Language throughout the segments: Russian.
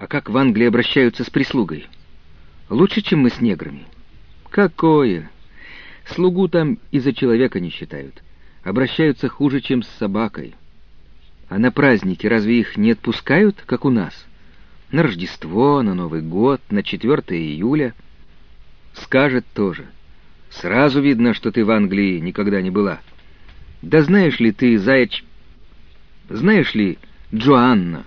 А как в Англии обращаются с прислугой? Лучше, чем мы с неграми. Какое? Слугу там и за человека не считают. Обращаются хуже, чем с собакой. А на праздники разве их не отпускают, как у нас? На Рождество, на Новый год, на 4 июля. Скажет тоже. Сразу видно, что ты в Англии никогда не была. Да знаешь ли ты, заяч... Знаешь ли, Джоанна,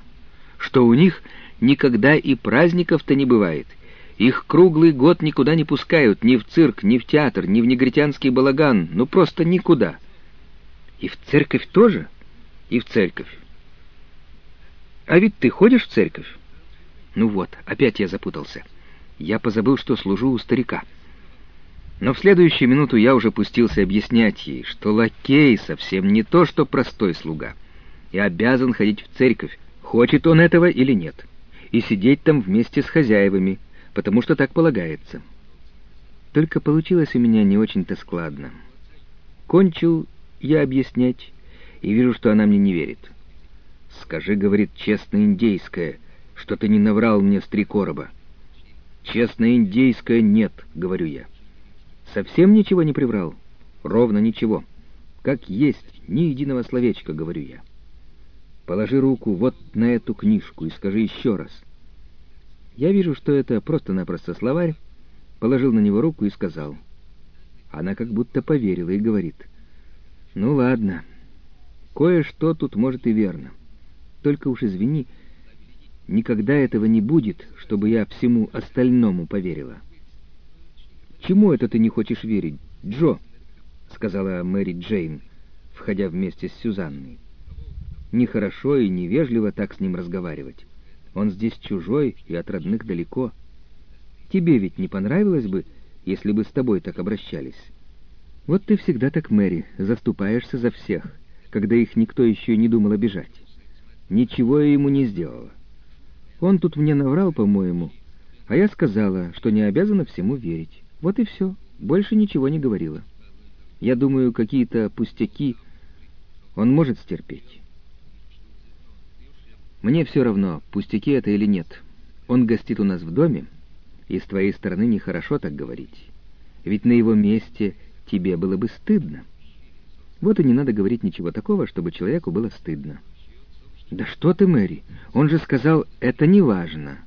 что у них никогда и праздников-то не бывает — их круглый год никуда не пускают, ни в цирк, ни в театр, ни в негритянский балаган, ну просто никуда. И в церковь тоже? И в церковь. А ведь ты ходишь в церковь? Ну вот, опять я запутался. Я позабыл, что служу у старика. Но в следующую минуту я уже пустился объяснять ей, что лакей совсем не то, что простой слуга, и обязан ходить в церковь, хочет он этого или нет, и сидеть там вместе с хозяевами, потому что так полагается. Только получилось у меня не очень-то складно. Кончил я объяснять, и вижу, что она мне не верит. «Скажи, — говорит, — честно индейское, что ты не наврал мне с три короба». «Честно индейское нет», — говорю я. «Совсем ничего не приврал?» «Ровно ничего. Как есть, ни единого словечка», — говорю я. «Положи руку вот на эту книжку и скажи еще раз». Я вижу, что это просто-напросто словарь, положил на него руку и сказал. Она как будто поверила и говорит. «Ну ладно, кое-что тут может и верно. Только уж извини, никогда этого не будет, чтобы я всему остальному поверила». «Чему это ты не хочешь верить, Джо?» — сказала Мэри Джейн, входя вместе с Сюзанной. «Нехорошо и невежливо так с ним разговаривать». Он здесь чужой и от родных далеко. Тебе ведь не понравилось бы, если бы с тобой так обращались? Вот ты всегда так, Мэри, заступаешься за всех, когда их никто еще не думал обижать. Ничего я ему не сделала. Он тут мне наврал, по-моему, а я сказала, что не обязана всему верить. Вот и все, больше ничего не говорила. Я думаю, какие-то пустяки он может стерпеть». Мне все равно, пустяки это или нет. Он гостит у нас в доме, и с твоей стороны нехорошо так говорить. Ведь на его месте тебе было бы стыдно. Вот и не надо говорить ничего такого, чтобы человеку было стыдно. Да что ты, Мэри, он же сказал, это не важно.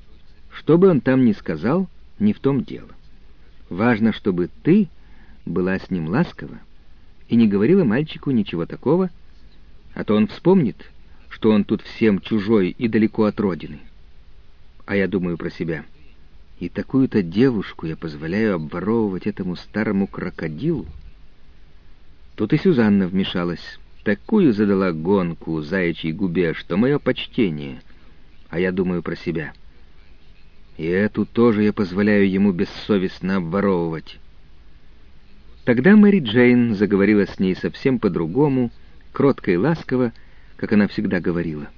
Что бы он там ни сказал, не в том дело. Важно, чтобы ты была с ним ласкова и не говорила мальчику ничего такого, а то он вспомнит, что он тут всем чужой и далеко от родины. А я думаю про себя. И такую-то девушку я позволяю обворовывать этому старому крокодилу. Тут и Сюзанна вмешалась. Такую задала гонку заячьей губе, что мое почтение. А я думаю про себя. И эту тоже я позволяю ему бессовестно обворовывать. Тогда Мэри Джейн заговорила с ней совсем по-другому, кротко и ласково, как она всегда говорила.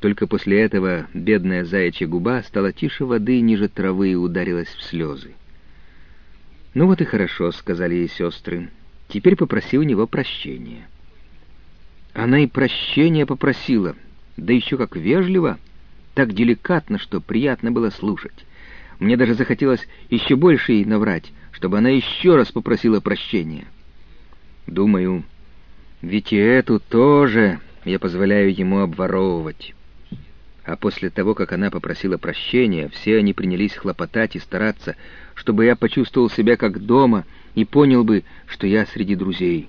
Только после этого бедная заячья губа стала тише воды ниже травы и ударилась в слезы. «Ну вот и хорошо», — сказали ей сестры. «Теперь попроси у него прощения». Она и прощения попросила, да еще как вежливо, так деликатно, что приятно было слушать. Мне даже захотелось еще больше ей наврать, чтобы она еще раз попросила прощения. Думаю, ведь и эту тоже я позволяю ему обворовывать. А после того, как она попросила прощения, все они принялись хлопотать и стараться, чтобы я почувствовал себя как дома и понял бы, что я среди друзей.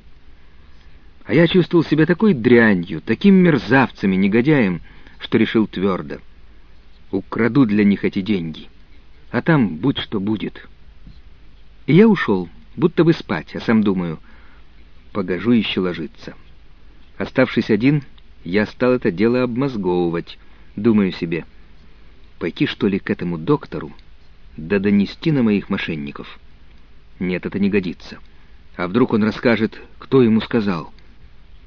А я чувствовал себя такой дрянью, таким мерзавцем и негодяем, что решил твердо. Украду для них эти деньги, а там будь что будет. И я ушел, будто бы спать, а сам думаю, погожу еще ложиться». Оставшись один, я стал это дело обмозговывать, думаю себе, пойти что ли к этому доктору, да донести на моих мошенников. Нет, это не годится. А вдруг он расскажет, кто ему сказал?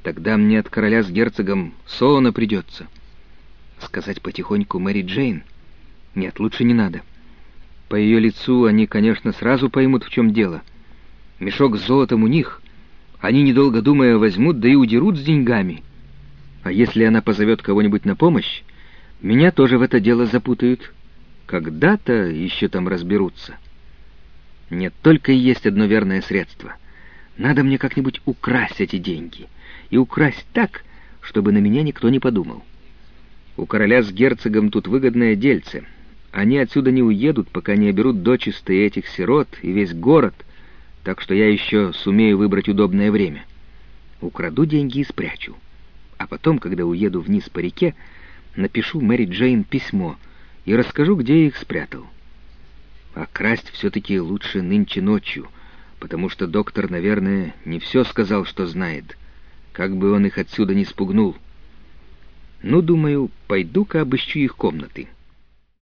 Тогда мне от короля с герцогом солоно придется. Сказать потихоньку Мэри Джейн? Нет, лучше не надо. По ее лицу они, конечно, сразу поймут, в чем дело. Мешок с золотом у них, они, недолго думая, возьмут, да и удерут с деньгами. А если она позовет кого-нибудь на помощь, Меня тоже в это дело запутают. Когда-то еще там разберутся. Нет, только и есть одно верное средство. Надо мне как-нибудь украсть эти деньги. И украсть так, чтобы на меня никто не подумал. У короля с герцогом тут выгодное дельце. Они отсюда не уедут, пока не оберут дочисто этих сирот и весь город, так что я еще сумею выбрать удобное время. Украду деньги и спрячу. А потом, когда уеду вниз по реке, напишу Мэри Джейн письмо и расскажу, где я их спрятал. А красть все-таки лучше нынче ночью, потому что доктор, наверное, не все сказал, что знает, как бы он их отсюда не спугнул. Ну, думаю, пойду-ка обыщу их комнаты».